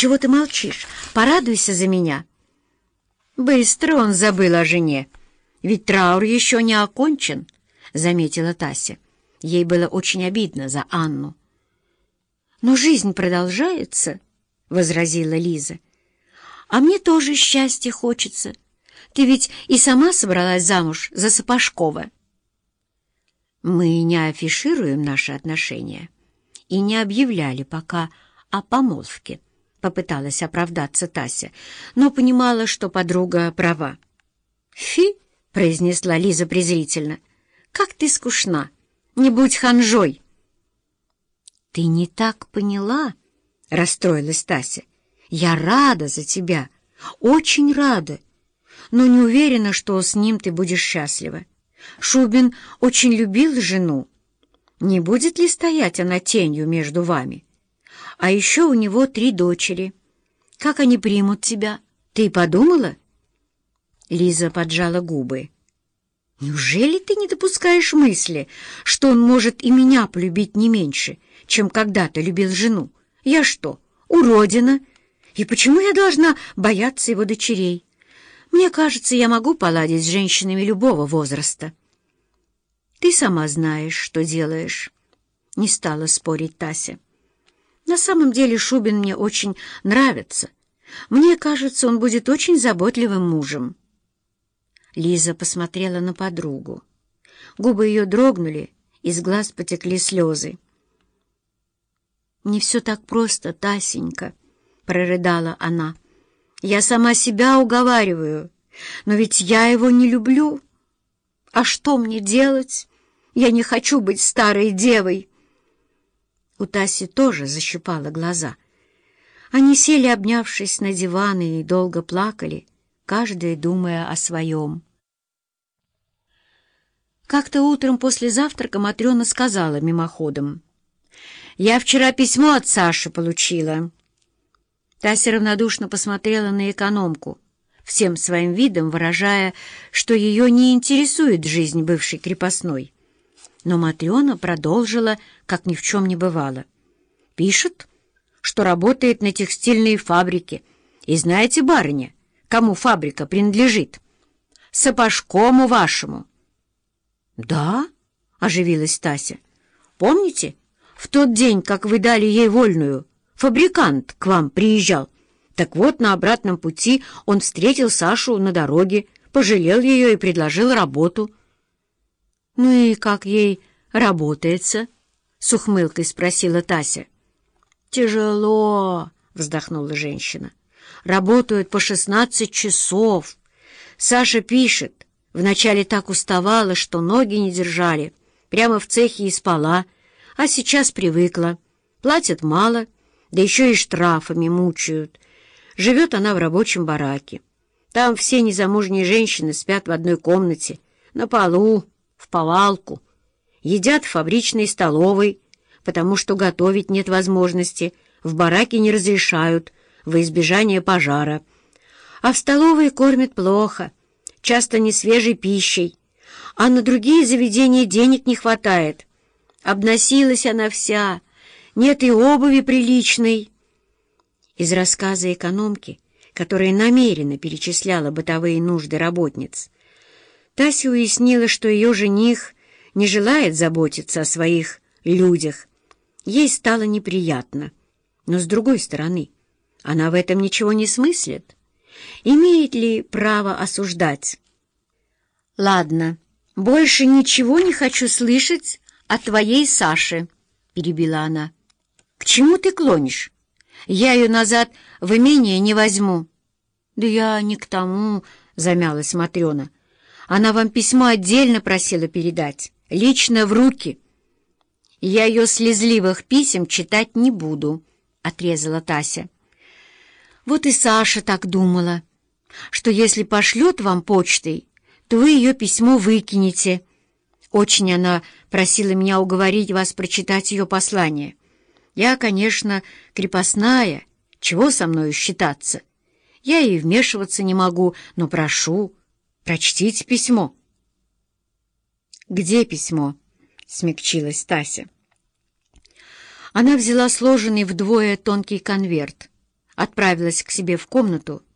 Чего ты молчишь? Порадуйся за меня». Быстро он забыл о жене. Ведь траур еще не окончен, — заметила Тася. Ей было очень обидно за Анну. «Но жизнь продолжается», — возразила Лиза. «А мне тоже счастья хочется. Ты ведь и сама собралась замуж за Сапожкова». «Мы не афишируем наши отношения и не объявляли пока о помолвке», — попыталась оправдаться Тася, но понимала, что подруга права. «Фи!» — произнесла Лиза презрительно. «Как ты скучна! Не будь ханжой!» «Ты не так поняла?» — расстроилась Тася. «Я рада за тебя, очень рада, но не уверена, что с ним ты будешь счастлива. Шубин очень любил жену. Не будет ли стоять она тенью между вами?» А еще у него три дочери. Как они примут тебя? Ты подумала?» Лиза поджала губы. «Неужели ты не допускаешь мысли, что он может и меня полюбить не меньше, чем когда-то любил жену? Я что, уродина? И почему я должна бояться его дочерей? Мне кажется, я могу поладить с женщинами любого возраста». «Ты сама знаешь, что делаешь», — не стала спорить Тася. На самом деле Шубин мне очень нравится. Мне кажется, он будет очень заботливым мужем. Лиза посмотрела на подругу. Губы ее дрогнули, из глаз потекли слезы. «Не все так просто, Тасенька», — прорыдала она. «Я сама себя уговариваю, но ведь я его не люблю. А что мне делать? Я не хочу быть старой девой». У Таси тоже защипало глаза. Они сели, обнявшись на диваны, и долго плакали, каждая думая о своем. Как-то утром после завтрака Матрена сказала мимоходом. «Я вчера письмо от Саши получила». Тася равнодушно посмотрела на экономку, всем своим видом выражая, что ее не интересует жизнь бывшей крепостной. Но Матрена продолжила, как ни в чем не бывало. «Пишет, что работает на текстильной фабрике. И знаете, барыня, кому фабрика принадлежит? Сапожкому вашему». «Да?» — оживилась Тася. «Помните, в тот день, как вы дали ей вольную, фабрикант к вам приезжал? Так вот, на обратном пути он встретил Сашу на дороге, пожалел ее и предложил работу». «Ну и как ей работается?» — с ухмылкой спросила Тася. «Тяжело», — вздохнула женщина. «Работают по шестнадцать часов. Саша пишет. Вначале так уставала, что ноги не держали. Прямо в цехе и спала. А сейчас привыкла. Платят мало, да еще и штрафами мучают. Живет она в рабочем бараке. Там все незамужние женщины спят в одной комнате, на полу, в повалку, едят в фабричной столовой, потому что готовить нет возможности, в бараке не разрешают, во избежание пожара. А в столовой кормят плохо, часто не свежей пищей, а на другие заведения денег не хватает. Обносилась она вся, нет и обуви приличной. Из рассказа экономки, которая намеренно перечисляла бытовые нужды работниц, Тася уяснила, что ее жених не желает заботиться о своих людях. Ей стало неприятно. Но, с другой стороны, она в этом ничего не смыслит. Имеет ли право осуждать? «Ладно, больше ничего не хочу слышать о твоей Саше», — перебила она. «К чему ты клонишь? Я ее назад в имение не возьму». «Да я не к тому», — замялась Матрена. Она вам письмо отдельно просила передать, лично в руки. Я ее слезливых писем читать не буду, — отрезала Тася. Вот и Саша так думала, что если пошлет вам почтой, то вы ее письмо выкинете. Очень она просила меня уговорить вас прочитать ее послание. Я, конечно, крепостная, чего со мною считаться? Я и вмешиваться не могу, но прошу, Прочтите письмо». «Где письмо?» — смягчилась Тася. Она взяла сложенный вдвое тонкий конверт, отправилась к себе в комнату